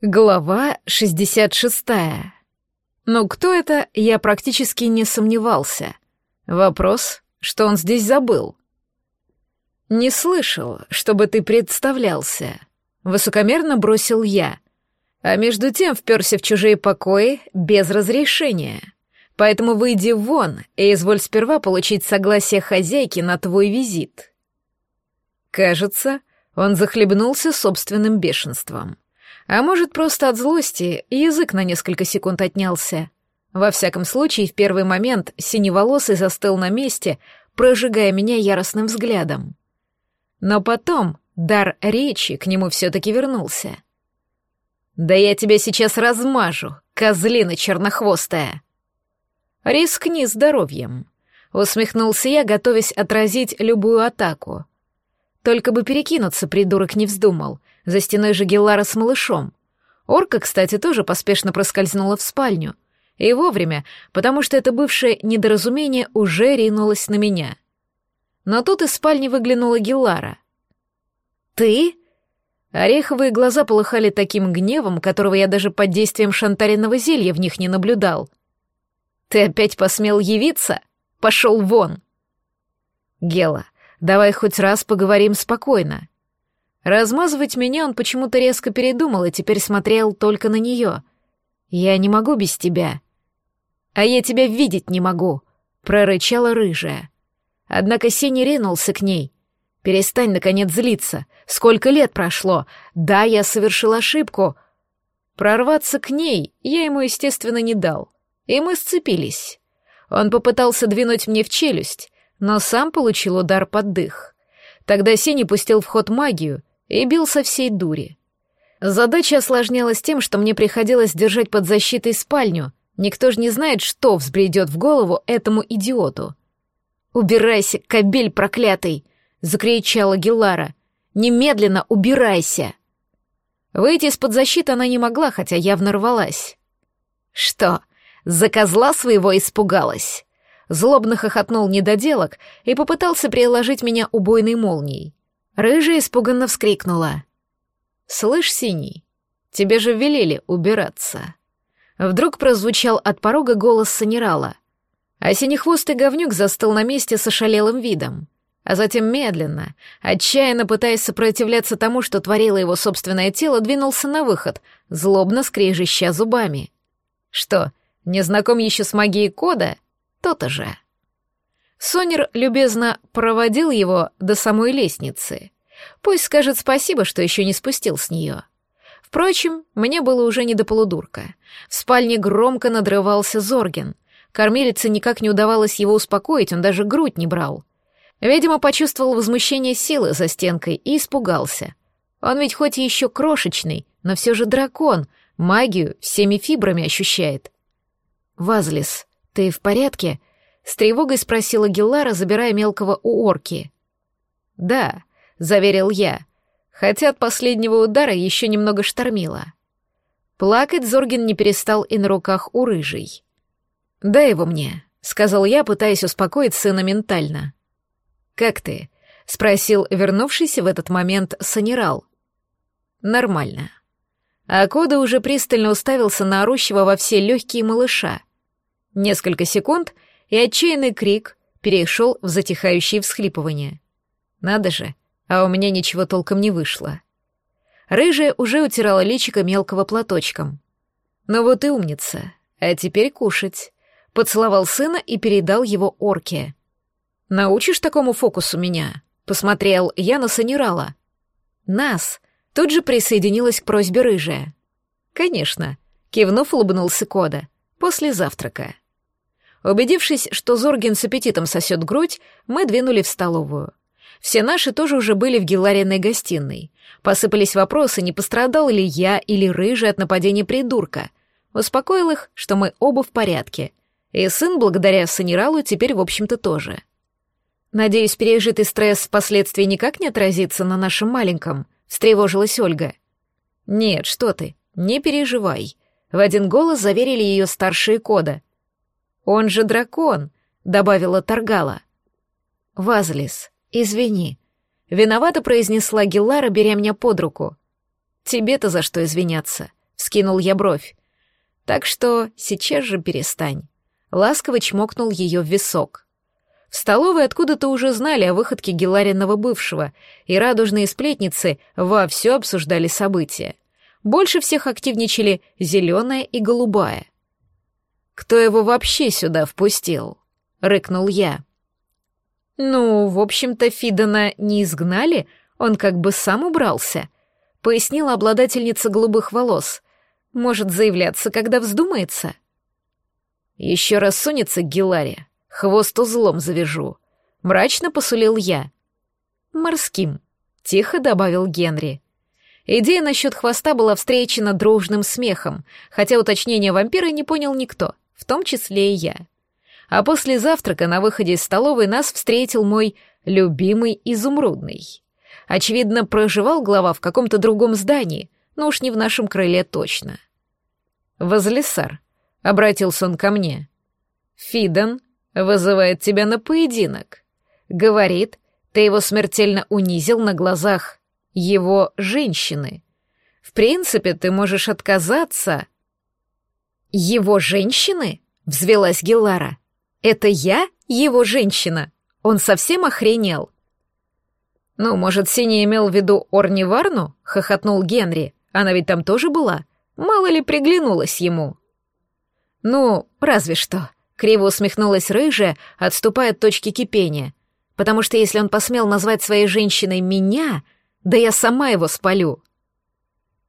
Глава 66. Ну, кто это, я практически не сомневался. Вопрос, что он здесь забыл. «Не слышал, чтобы ты представлялся», — высокомерно бросил я. А между тем вперся в чужие покои без разрешения. Поэтому выйди вон и изволь сперва получить согласие хозяйки на твой визит. Кажется, он захлебнулся собственным бешенством. А может, просто от злости язык на несколько секунд отнялся. Во всяком случае, в первый момент синеволосый застыл на месте, прожигая меня яростным взглядом. Но потом дар речи к нему все-таки вернулся. «Да я тебя сейчас размажу, козлина чернохвостая!» «Рискни здоровьем», — усмехнулся я, готовясь отразить любую атаку. Только бы перекинуться придурок не вздумал, за стеной же Геллара с малышом. Орка, кстати, тоже поспешно проскользнула в спальню. И вовремя, потому что это бывшее недоразумение уже ринулось на меня. Но тут из спальни выглянула Геллара. «Ты?» Ореховые глаза полыхали таким гневом, которого я даже под действием шантаренного зелья в них не наблюдал. «Ты опять посмел явиться? Пошел вон!» «Гела, давай хоть раз поговорим спокойно. Размазывать меня он почему-то резко передумал и теперь смотрел только на нее. «Я не могу без тебя». «А я тебя видеть не могу», — прорычала рыжая. Однако Сеня ринулся к ней. «Перестань, наконец, злиться. Сколько лет прошло? Да, я совершил ошибку». Прорваться к ней я ему, естественно, не дал. И мы сцепились. Он попытался двинуть мне в челюсть, но сам получил удар под дых. Тогда Сеня пустил в ход магию, и бил со всей дури. Задача осложнялась тем, что мне приходилось держать под защитой спальню. Никто же не знает, что взбредет в голову этому идиоту. «Убирайся, кобель проклятый!» — закричала Гелара. «Немедленно убирайся!» Выйти из-под защиты она не могла, хотя явно рвалась. «Что, за козла своего испугалась?» Злобно хохотнул недоделок и попытался приложить меня убойной молнией. Рыжая испуганно вскрикнула. «Слышь, Синий, тебе же велели убираться». Вдруг прозвучал от порога голос Санерала, а синехвостый говнюк застыл на месте с ошалелым видом, а затем медленно, отчаянно пытаясь сопротивляться тому, что творило его собственное тело, двинулся на выход, злобно скрежеща зубами. «Что, не знаком еще с магией кода? То-то же». Сонер любезно проводил его до самой лестницы. Пусть скажет спасибо, что еще не спустил с нее. Впрочем, мне было уже не до полудурка. В спальне громко надрывался Зорген. Кормилице никак не удавалось его успокоить, он даже грудь не брал. Видимо, почувствовал возмущение силы за стенкой и испугался. Он ведь хоть и еще крошечный, но все же дракон, магию всеми фибрами ощущает. «Вазлис, ты в порядке?» С тревогой спросила Геллара, забирая мелкого у орки. «Да», — заверил я, хотя от последнего удара еще немного штормило. Плакать Зоргин не перестал и на руках у рыжей. «Дай его мне», — сказал я, пытаясь успокоить сына ментально. «Как ты?» — спросил вернувшийся в этот момент Санерал. «Нормально». А Кода уже пристально уставился на орущего во все легкие малыша. Несколько секунд — и отчаянный крик перешел в затихающее всхлипывание. Надо же, а у меня ничего толком не вышло. Рыжая уже утирала личико мелкого платочком. Ну вот и умница. А теперь кушать. Поцеловал сына и передал его орке. «Научишь такому фокусу меня?» Посмотрел я на Санирала. «Нас!» Тут же присоединилась к просьбе рыжая. «Конечно», — кивнув, улыбнулся Кода. «После завтрака». Убедившись, что Зоргин с аппетитом сосет грудь, мы двинули в столовую. Все наши тоже уже были в Гелариной гостиной. Посыпались вопросы, не пострадал ли я или Рыжий от нападения придурка. Успокоил их, что мы оба в порядке. И сын, благодаря Санералу, теперь, в общем-то, тоже. «Надеюсь, пережитый стресс впоследствии никак не отразится на нашем маленьком», — встревожилась Ольга. «Нет, что ты, не переживай», — в один голос заверили ее старшие кода — «Он же дракон», — добавила Таргала. «Вазлис, извини», — виновато произнесла Геллара, беря меня под руку. «Тебе-то за что извиняться?» — вскинул я бровь. Так что сейчас же перестань. Ласково чмокнул ее в висок. В столовой откуда-то уже знали о выходке Гелариного бывшего, и радужные сплетницы вовсю обсуждали события. Больше всех активничали зеленая и голубая. «Кто его вообще сюда впустил?» — рыкнул я. «Ну, в общем-то, Фидона не изгнали, он как бы сам убрался», — пояснила обладательница голубых волос. «Может заявляться, когда вздумается?» «Еще раз сунется Гелария, хвост узлом завяжу», — мрачно посулил я. «Морским», — тихо добавил Генри. Идея насчет хвоста была встречена дружным смехом, хотя уточнения вампира не понял никто, в том числе и я. А после завтрака на выходе из столовой нас встретил мой любимый изумрудный. Очевидно, проживал глава в каком-то другом здании, но уж не в нашем крыле точно. «Возлесар», — обратился он ко мне, — «Фиден вызывает тебя на поединок. Говорит, ты его смертельно унизил на глазах его женщины. В принципе, ты можешь отказаться. Его женщины? Взвелась Гелара. Это я его женщина? Он совсем охренел. Ну, может, Синий имел в виду Орни Варну? Хохотнул Генри. Она ведь там тоже была. Мало ли приглянулась ему. Ну, разве что. Криво усмехнулась рыжая, отступая от точки кипения. Потому что если он посмел назвать своей женщиной меня, да я сама его спалю.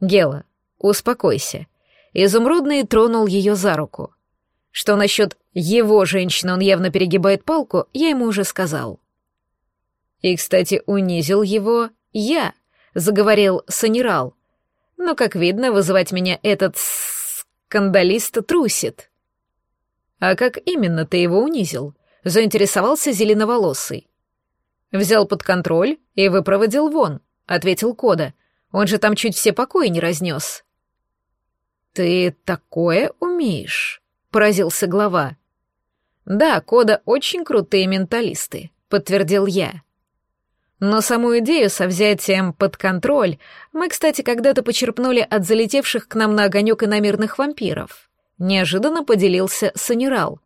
Гела, успокойся. Изумрудный тронул ее за руку. Что насчет его женщины он явно перегибает палку, я ему уже сказал. И, кстати, унизил его я, заговорил Санирал. Но, как видно, вызывать меня этот скандалист трусит. А как именно ты его унизил? Заинтересовался зеленоволосый. Взял под контроль и выпроводил вон. — ответил Кода. «Он же там чуть все покои не разнес». «Ты такое умеешь?» — поразился глава. «Да, Кода очень крутые менталисты», — подтвердил я. Но саму идею со взятием под контроль мы, кстати, когда-то почерпнули от залетевших к нам на огонек иномирных вампиров. Неожиданно поделился Санерал.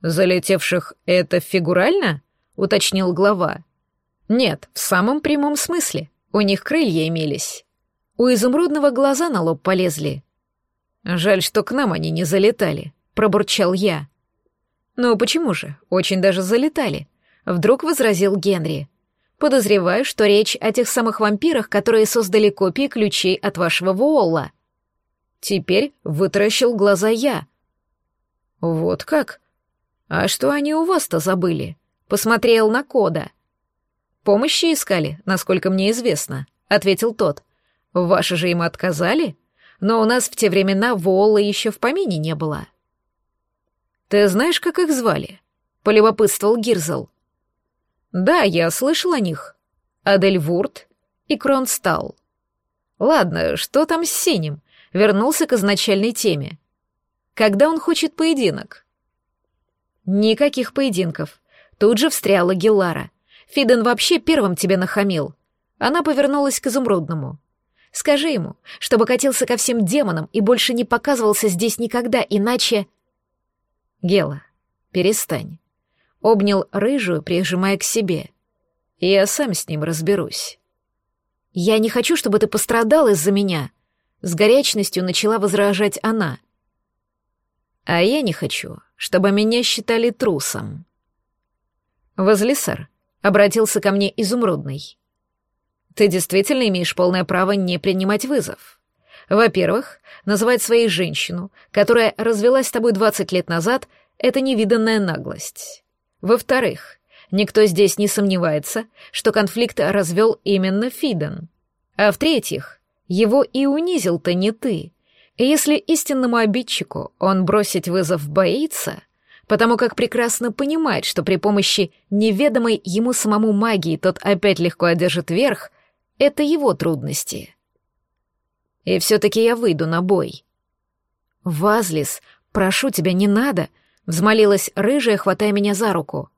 «Залетевших — это фигурально?» — уточнил глава. Нет, в самом прямом смысле. У них крылья имелись. У изумрудного глаза на лоб полезли. Жаль, что к нам они не залетали, пробурчал я. Ну почему же? Очень даже залетали. Вдруг возразил Генри. Подозреваю, что речь о тех самых вампирах, которые создали копии ключей от вашего Вуолла. Теперь вытаращил глаза я. Вот как? А что они у вас-то забыли? Посмотрел на Кода. «Помощи искали, насколько мне известно», — ответил тот. «Ваши же им отказали? Но у нас в те времена Волы еще в помине не было». «Ты знаешь, как их звали?» — полюбопытствовал Гирзл. «Да, я слышал о них. Адельвурт и Кронстал. Ладно, что там с синим?» Вернулся к изначальной теме. «Когда он хочет поединок?» «Никаких поединков». Тут же встряла Геллара. Фиден вообще первым тебе нахамил. Она повернулась к изумрудному. Скажи ему, чтобы катился ко всем демонам и больше не показывался здесь никогда, иначе... Гела, перестань. Обнял рыжую, прижимая к себе. Я сам с ним разберусь. Я не хочу, чтобы ты пострадал из-за меня. С горячностью начала возражать она. А я не хочу, чтобы меня считали трусом. Возлесар, Обратился ко мне изумрудный. Ты действительно имеешь полное право не принимать вызов. Во-первых, называть своей женщину, которая развелась с тобой 20 лет назад, это невиданная наглость. Во-вторых, никто здесь не сомневается, что конфликт развел именно Фиден. А в-третьих, его и унизил-то не ты. И если истинному обидчику он бросить вызов боится, потому как прекрасно понимает, что при помощи неведомой ему самому магии тот опять легко одержит верх, это его трудности. И все-таки я выйду на бой. «Вазлис, прошу тебя, не надо!» — взмолилась рыжая, хватая меня за руку.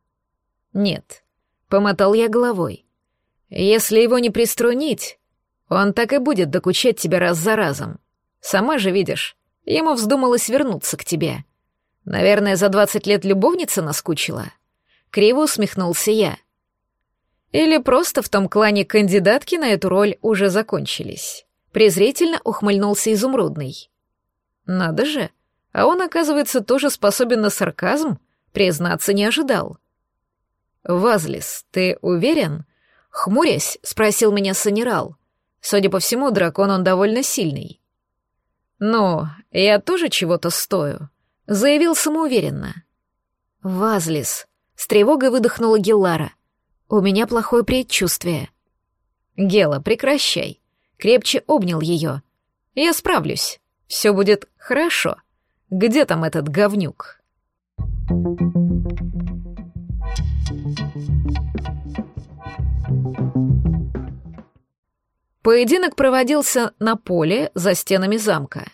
«Нет», — помотал я головой. «Если его не приструнить, он так и будет докучать тебя раз за разом. Сама же видишь, ему вздумалось вернуться к тебе. Наверное, за двадцать лет любовница наскучила. Криво усмехнулся я. Или просто в том клане кандидатки на эту роль уже закончились. Презрительно ухмыльнулся изумрудный. Надо же, а он, оказывается, тоже способен на сарказм, признаться не ожидал. «Вазлис, ты уверен?» Хмурясь, спросил меня Санерал. Судя по всему, дракон он довольно сильный. «Ну, я тоже чего-то стою», — заявил самоуверенно. «Вазлис», — с тревогой выдохнула Геллара. «У меня плохое предчувствие». «Гела, прекращай», — крепче обнял ее. «Я справлюсь. Все будет хорошо. Где там этот говнюк?» Поединок проводился на поле за стенами замка.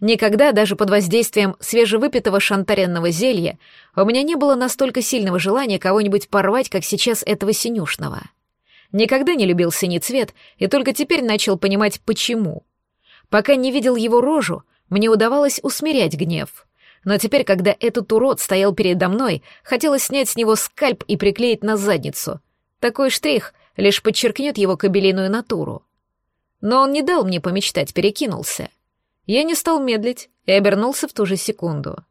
Никогда, даже под воздействием свежевыпитого шантаренного зелья, у меня не было настолько сильного желания кого-нибудь порвать, как сейчас этого синюшного. Никогда не любил синий цвет, и только теперь начал понимать, почему. Пока не видел его рожу, мне удавалось усмирять гнев. Но теперь, когда этот урод стоял передо мной, хотелось снять с него скальп и приклеить на задницу. Такой штрих лишь подчеркнет его кабелиную натуру. Но он не дал мне помечтать, перекинулся. Я не стал медлить и обернулся в ту же секунду.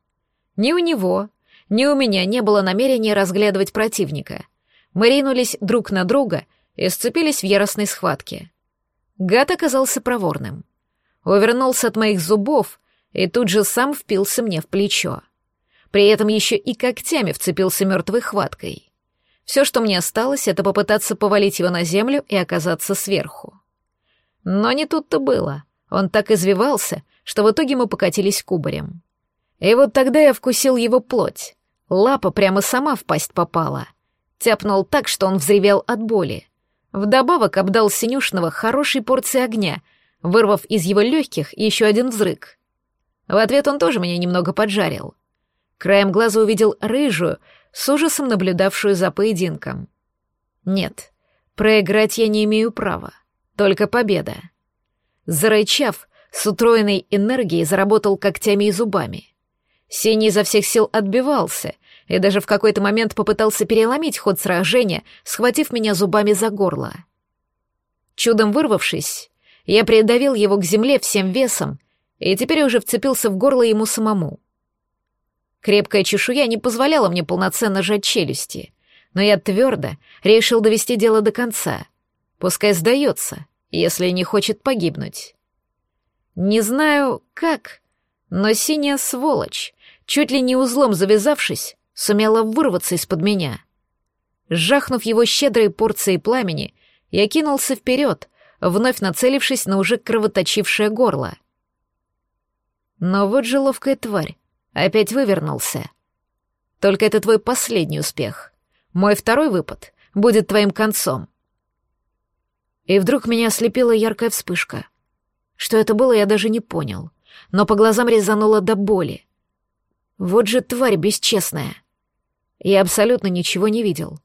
Ни у него, ни у меня не было намерения разглядывать противника. Мы ринулись друг на друга и сцепились в яростной схватке. Гад оказался проворным. Увернулся от моих зубов и тут же сам впился мне в плечо. При этом еще и когтями вцепился мертвой хваткой. Все, что мне осталось, это попытаться повалить его на землю и оказаться сверху. Но не тут-то было. Он так извивался, что в итоге мы покатились кубарем. И вот тогда я вкусил его плоть. Лапа прямо сама в пасть попала. Тяпнул так, что он взревел от боли. Вдобавок обдал Синюшного хорошей порцией огня, вырвав из его легких еще один взрык. В ответ он тоже меня немного поджарил. Краем глаза увидел рыжую, с ужасом наблюдавшую за поединком. Нет, проиграть я не имею права. Только победа. Зарычав, с утроенной энергией заработал когтями и зубами. Синий изо всех сил отбивался и даже в какой-то момент попытался переломить ход сражения, схватив меня зубами за горло. Чудом вырвавшись, я придавил его к земле всем весом и теперь уже вцепился в горло ему самому. Крепкая чешуя не позволяла мне полноценно сжать челюсти, но я твердо решил довести дело до конца. Пускай сдается, если не хочет погибнуть. Не знаю, как, но синяя сволочь, чуть ли не узлом завязавшись, сумела вырваться из-под меня. Жахнув его щедрой порцией пламени, я кинулся вперед, вновь нацелившись на уже кровоточившее горло. Но вот же ловкая тварь, опять вывернулся. Только это твой последний успех. Мой второй выпад будет твоим концом. И вдруг меня ослепила яркая вспышка. Что это было, я даже не понял, но по глазам резануло до боли. Вот же тварь бесчестная. Я абсолютно ничего не видел.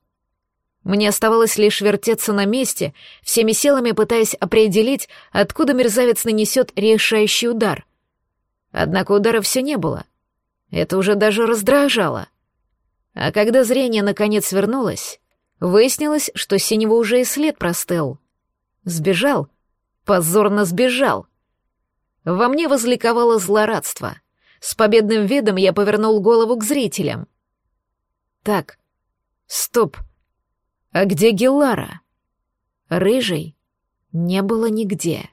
Мне оставалось лишь вертеться на месте, всеми силами пытаясь определить, откуда мерзавец нанесет решающий удар. Однако удара все не было. Это уже даже раздражало. А когда зрение наконец вернулось, выяснилось, что синего уже и след простыл — Сбежал? Позорно сбежал. Во мне возликовало злорадство. С победным видом я повернул голову к зрителям. Так, стоп. А где Гелара? Рыжий не было нигде.